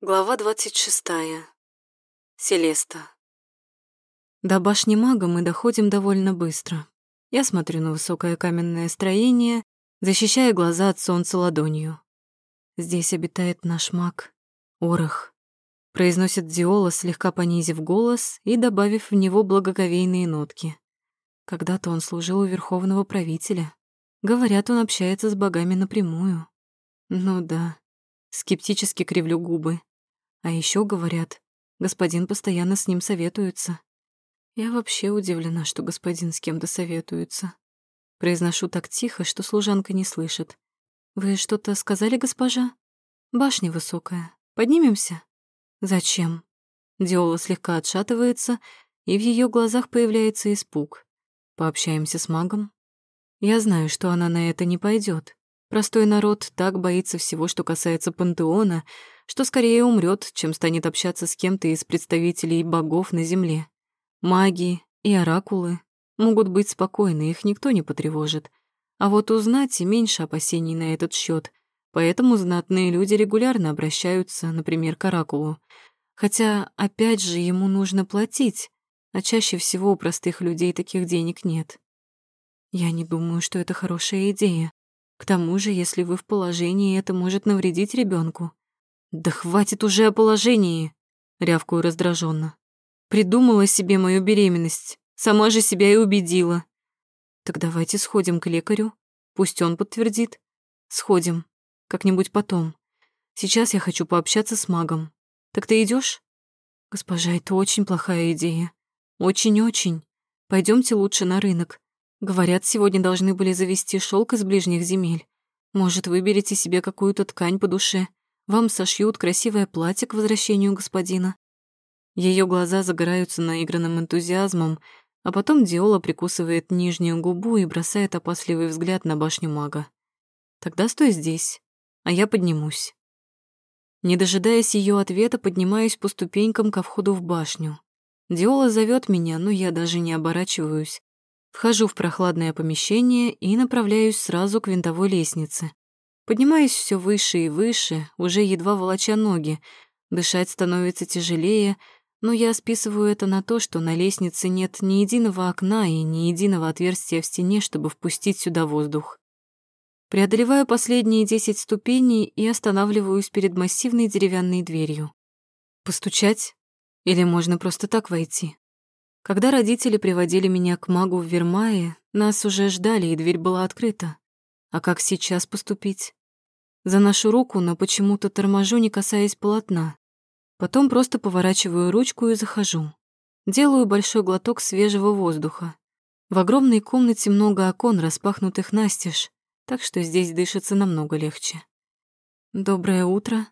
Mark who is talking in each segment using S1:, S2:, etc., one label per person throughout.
S1: Глава двадцать шестая. Селеста. До башни мага мы доходим довольно быстро. Я смотрю на высокое каменное строение, защищая глаза от солнца ладонью. Здесь обитает наш маг, Орах. Произносит Диола, слегка понизив голос и добавив в него благоговейные нотки. Когда-то он служил у верховного правителя. Говорят, он общается с богами напрямую. Ну да, скептически кривлю губы. А еще говорят, господин постоянно с ним советуется. Я вообще удивлена, что господин с кем-то советуется. Произношу так тихо, что служанка не слышит. Вы что-то сказали, госпожа? Башня высокая. Поднимемся? Зачем? Диола слегка отшатывается, и в ее глазах появляется испуг. Пообщаемся с магом? Я знаю, что она на это не пойдет. Простой народ так боится всего, что касается пантеона, что скорее умрет, чем станет общаться с кем-то из представителей богов на земле. Маги и оракулы могут быть спокойны, их никто не потревожит. А вот узнать меньше опасений на этот счет, поэтому знатные люди регулярно обращаются, например, к оракулу. Хотя, опять же, ему нужно платить, а чаще всего у простых людей таких денег нет. Я не думаю, что это хорошая идея. К тому же, если вы в положении, это может навредить ребенку. Да хватит уже о положении, рявкую раздраженно. Придумала себе мою беременность, сама же себя и убедила. Так давайте сходим к лекарю, пусть он подтвердит. Сходим, как-нибудь потом. Сейчас я хочу пообщаться с магом. Так ты идешь? Госпожа, это очень плохая идея. Очень-очень. Пойдемте лучше на рынок. Говорят, сегодня должны были завести шелк из ближних земель. Может, выберете себе какую-то ткань по душе. Вам сошьют красивое платье к возвращению господина. Ее глаза загораются наигранным энтузиазмом, а потом Диола прикусывает нижнюю губу и бросает опасливый взгляд на башню мага. Тогда стой здесь, а я поднимусь. Не дожидаясь ее ответа, поднимаюсь по ступенькам ко входу в башню. Диола зовет меня, но я даже не оборачиваюсь. Вхожу в прохладное помещение и направляюсь сразу к винтовой лестнице. Поднимаюсь все выше и выше, уже едва волоча ноги. Дышать становится тяжелее, но я списываю это на то, что на лестнице нет ни единого окна и ни единого отверстия в стене, чтобы впустить сюда воздух. Преодолеваю последние десять ступеней и останавливаюсь перед массивной деревянной дверью. Постучать? Или можно просто так войти? Когда родители приводили меня к магу в Вермае, нас уже ждали, и дверь была открыта. А как сейчас поступить? Заношу руку, но почему-то торможу, не касаясь полотна. Потом просто поворачиваю ручку и захожу. Делаю большой глоток свежего воздуха. В огромной комнате много окон, распахнутых настежь, так что здесь дышится намного легче. Доброе утро.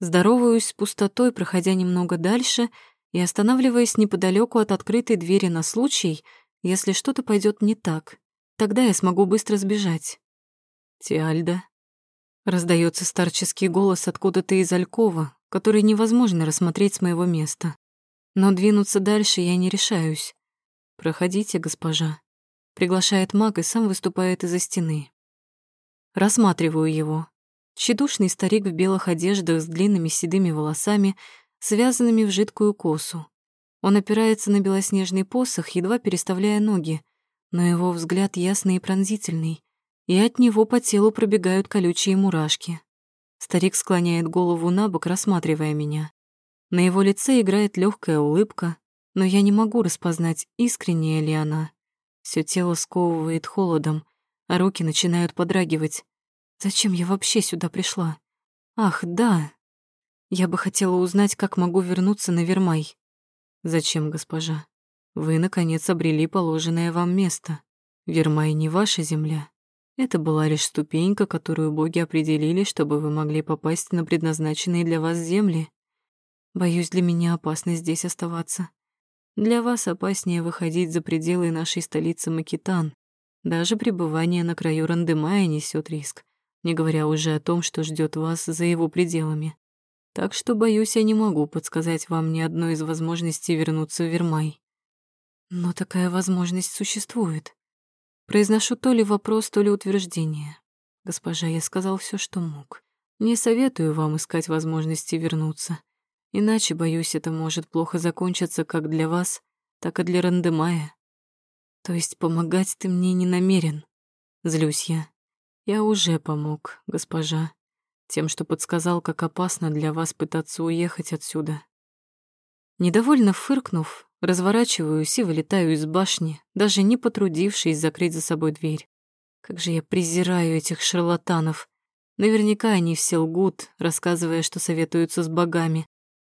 S1: Здороваюсь с пустотой, проходя немного дальше — и останавливаясь неподалеку от открытой двери на случай, если что-то пойдет не так. Тогда я смогу быстро сбежать. «Тиальда», — раздается старческий голос откуда-то из Алькова, который невозможно рассмотреть с моего места. Но двинуться дальше я не решаюсь. «Проходите, госпожа», — приглашает маг и сам выступает из-за стены. Рассматриваю его. Тщедушный старик в белых одеждах с длинными седыми волосами — связанными в жидкую косу. Он опирается на белоснежный посох, едва переставляя ноги, но его взгляд ясный и пронзительный, и от него по телу пробегают колючие мурашки. Старик склоняет голову на бок, рассматривая меня. На его лице играет легкая улыбка, но я не могу распознать, искренняя ли она. Все тело сковывает холодом, а руки начинают подрагивать. Зачем я вообще сюда пришла? Ах, да, я бы хотела узнать, как могу вернуться на Вермай. Зачем, госпожа? Вы, наконец, обрели положенное вам место. Вермай не ваша земля. Это была лишь ступенька, которую боги определили, чтобы вы могли попасть на предназначенные для вас земли. Боюсь, для меня опасно здесь оставаться. Для вас опаснее выходить за пределы нашей столицы Макитан. Даже пребывание на краю Рандемая несет риск, не говоря уже о том, что ждет вас за его пределами. Так что, боюсь, я не могу подсказать вам ни одной из возможностей вернуться в Вермай. Но такая возможность существует. Произношу то ли вопрос, то ли утверждение. Госпожа, я сказал все, что мог. Не советую вам искать возможности вернуться. Иначе, боюсь, это может плохо закончиться как для вас, так и для Рандемая. То есть помогать ты мне не намерен. Злюсь я. Я уже помог, госпожа, тем, что подсказал, как опасно для вас пытаться уехать отсюда. Недовольно фыркнув, разворачиваюсь и вылетаю из башни, даже не потрудившись закрыть за собой дверь. Как же я презираю этих шарлатанов. Наверняка они все лгут, рассказывая, что советуются с богами.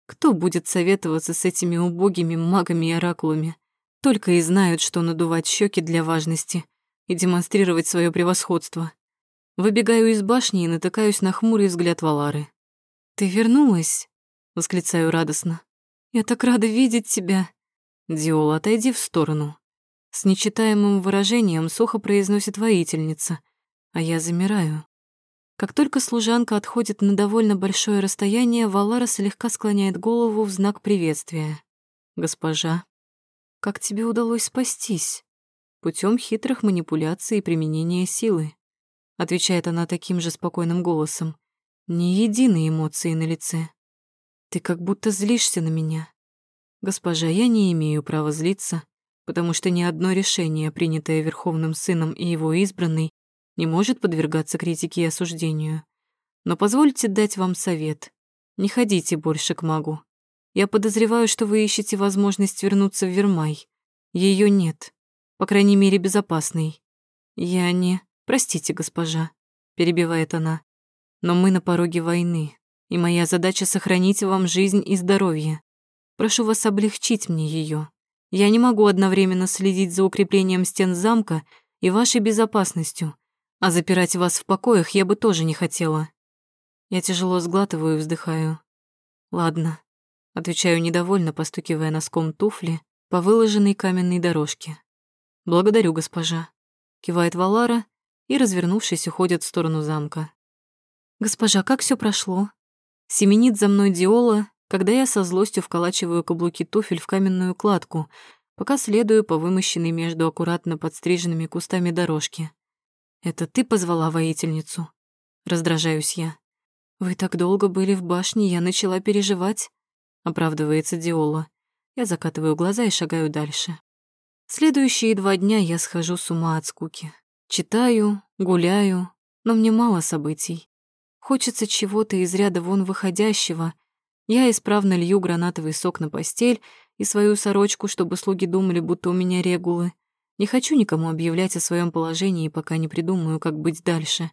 S1: Кто будет советоваться с этими убогими магами и оракулами? Только и знают, что надувать щеки для важности и демонстрировать свое превосходство. Выбегаю из башни и натыкаюсь на хмурый взгляд Валары. «Ты вернулась?» — восклицаю радостно. «Я так рада видеть тебя!» «Диола, отойди в сторону!» С нечитаемым выражением сухо произносит воительница, а я замираю. Как только служанка отходит на довольно большое расстояние, Валара слегка склоняет голову в знак приветствия. «Госпожа, как тебе удалось спастись?» Путем хитрых манипуляций и применения силы. Отвечает она таким же спокойным голосом. Ни единой эмоции на лице. Ты как будто злишься на меня. Госпожа, я не имею права злиться, потому что ни одно решение, принятое Верховным Сыном и его избранной, не может подвергаться критике и осуждению. Но позвольте дать вам совет. Не ходите больше к магу. Я подозреваю, что вы ищете возможность вернуться в Вермай. Ее нет. По крайней мере, безопасной. Я не... Простите, госпожа, перебивает она. Но мы на пороге войны, и моя задача сохранить вам жизнь и здоровье. Прошу вас облегчить мне ее. Я не могу одновременно следить за укреплением стен замка и вашей безопасностью, а запирать вас в покоях я бы тоже не хотела. Я тяжело сглатываю и вздыхаю. Ладно, отвечаю недовольно, постукивая носком туфли по выложенной каменной дорожке. Благодарю, госпожа. Кивает Валара и, развернувшись, уходит в сторону замка. Госпожа, как все прошло? Семенит за мной Диола, когда я со злостью вколачиваю каблуки туфель в каменную кладку, пока следую по вымощенной между аккуратно подстриженными кустами дорожке. «Это ты позвала воительницу?» Раздражаюсь я. «Вы так долго были в башне, я начала переживать», — оправдывается Диола. Я закатываю глаза и шагаю дальше. Следующие два дня я схожу с ума от скуки. Читаю, гуляю, но мне мало событий. Хочется чего-то из ряда вон выходящего. Я исправно лью гранатовый сок на постель и свою сорочку, чтобы слуги думали, будто у меня регулы. Не хочу никому объявлять о своем положении, пока не придумаю, как быть дальше.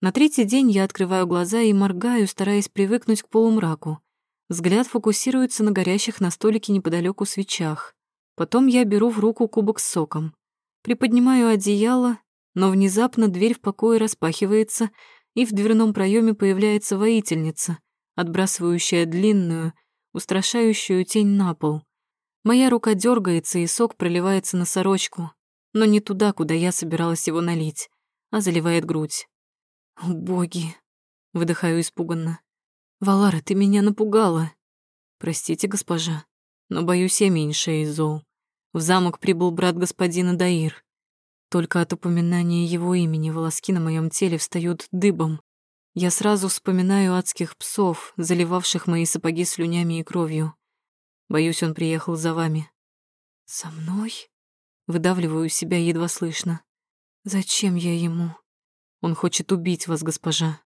S1: На третий день я открываю глаза и моргаю, стараясь привыкнуть к полумраку. Взгляд фокусируется на горящих на столике неподалеку свечах. Потом я беру в руку кубок с соком. Приподнимаю одеяло, но внезапно дверь в покое распахивается, и в дверном проеме появляется воительница, отбрасывающая длинную, устрашающую тень на пол. Моя рука дергается, и сок проливается на сорочку, но не туда, куда я собиралась его налить, а заливает грудь. «О, боги!» — выдыхаю испуганно. «Валара, ты меня напугала!» «Простите, госпожа, но боюсь я меньше из зол. В замок прибыл брат господина Даир. Только от упоминания его имени волоски на моем теле встают дыбом. Я сразу вспоминаю адских псов, заливавших мои сапоги слюнями и кровью. Боюсь, он приехал за вами. Со мной? Выдавливаю себя едва слышно. Зачем я ему? Он хочет убить вас, госпожа.